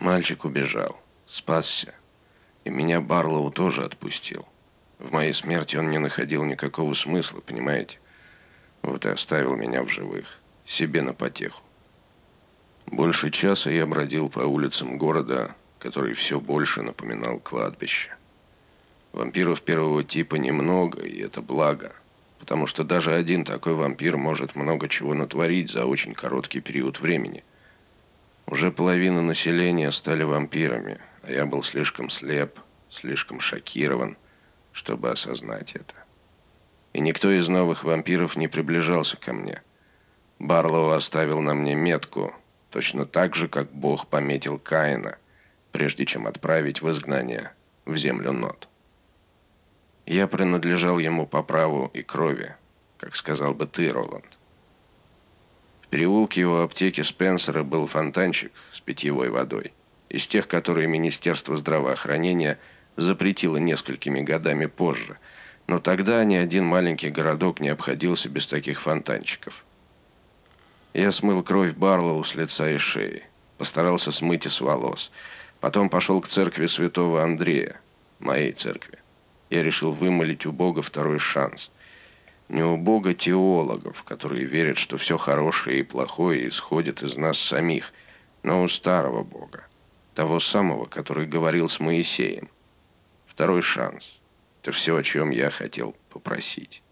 Мальчик убежал, спасся. И меня Барлоу тоже отпустил. В моей смерти он не находил никакого смысла, понимаете? Вот и оставил меня в живых, себе на потеху. Больше часа я бродил по улицам города, который все больше напоминал кладбище. Вампиров первого типа немного, и это благо, потому что даже один такой вампир может много чего натворить за очень короткий период времени. Уже половина населения стали вампирами, а я был слишком слеп, слишком шокирован, чтобы осознать это. И никто из новых вампиров не приближался ко мне. Барлоу оставил на мне метку, точно так же, как Бог пометил Каина, прежде чем отправить в изгнание в землю Нот. Я принадлежал ему по праву и крови, как сказал бы ты, Роланд. В переулке его аптеки Спенсера был фонтанчик с питьевой водой, из тех, которые Министерство здравоохранения запретило несколькими годами позже, но тогда ни один маленький городок не обходился без таких фонтанчиков. Я смыл кровь Барлоу с лица и шеи, постарался смыть и с волос, потом пошел к церкви святого Андрея, моей церкви. Я решил вымолить у Бога второй шанс. Не у Бога теологов, которые верят, что все хорошее и плохое исходит из нас самих, но у старого Бога, того самого, который говорил с Моисеем. Второй шанс – это все, о чем я хотел попросить.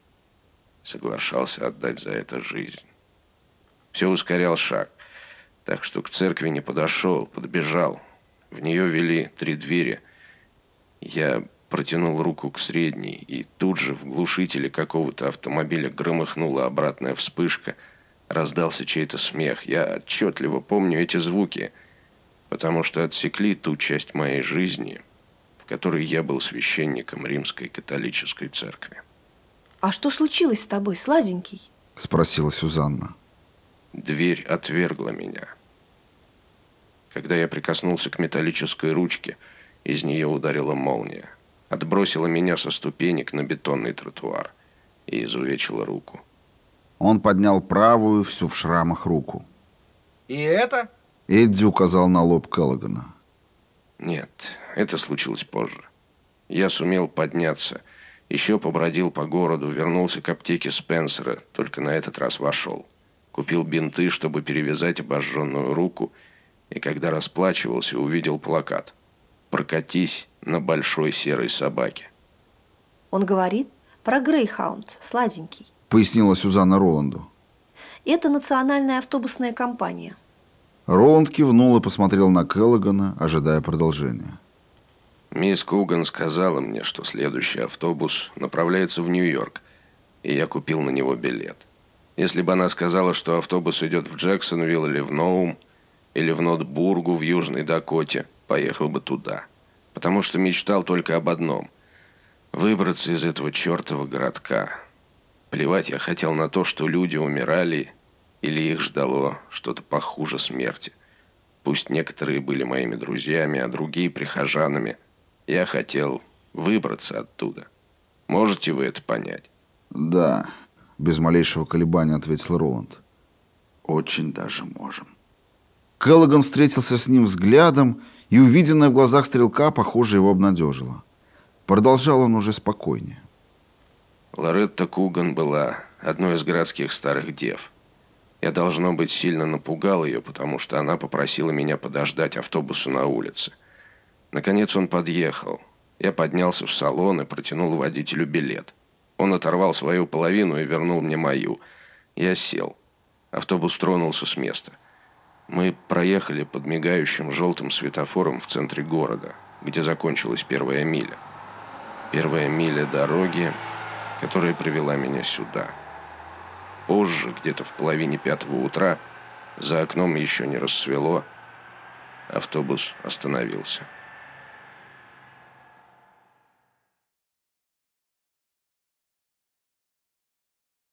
Соглашался отдать за это жизнь. Все ускорял шаг, так что к церкви не подошел, подбежал. В нее вели три двери. Я протянул руку к средней, и тут же в глушителе какого-то автомобиля громыхнула обратная вспышка. Раздался чей-то смех. Я отчетливо помню эти звуки, потому что отсекли ту часть моей жизни, в которой я был священником римской католической церкви. «А что случилось с тобой, сладенький?» – спросила Сюзанна. Дверь отвергла меня. Когда я прикоснулся к металлической ручке, из нее ударила молния отбросила меня со ступенек на бетонный тротуар и изувечила руку. Он поднял правую, всю в шрамах руку. «И это?» Эдди указал на лоб Келлогана. «Нет, это случилось позже. Я сумел подняться, еще побродил по городу, вернулся к аптеке Спенсера, только на этот раз вошел. Купил бинты, чтобы перевязать обожженную руку, и когда расплачивался, увидел плакат «Прокатись на большой серой собаке. Он говорит про Грейхаунд, сладенький. Пояснила Сюзанна Роланду. Это национальная автобусная компания. Роланд кивнул и посмотрел на Келлогана, ожидая продолжения. Мисс Куган сказала мне, что следующий автобус направляется в Нью-Йорк, и я купил на него билет. Если бы она сказала, что автобус идет в Джексонвилл или в Ноум, или в Нотбургу в Южной Дакоте, поехал бы туда потому что мечтал только об одном – выбраться из этого чертова городка. Плевать я хотел на то, что люди умирали или их ждало что-то похуже смерти. Пусть некоторые были моими друзьями, а другие – прихожанами. Я хотел выбраться оттуда. Можете вы это понять? «Да», – без малейшего колебания ответил Роланд. «Очень даже можем». Келлоган встретился с ним взглядом и увиденное в глазах стрелка, похоже, его обнадежило. Продолжал он уже спокойнее. Лоретта Куган была одной из городских старых дев. Я, должно быть, сильно напугал ее, потому что она попросила меня подождать автобусу на улице. Наконец он подъехал. Я поднялся в салон и протянул водителю билет. Он оторвал свою половину и вернул мне мою. Я сел. Автобус тронулся с места. Мы проехали под мигающим желтым светофором в центре города, где закончилась первая миля. Первая миля дороги, которая привела меня сюда. Позже, где-то в половине пятого утра, за окном еще не рассвело, автобус остановился.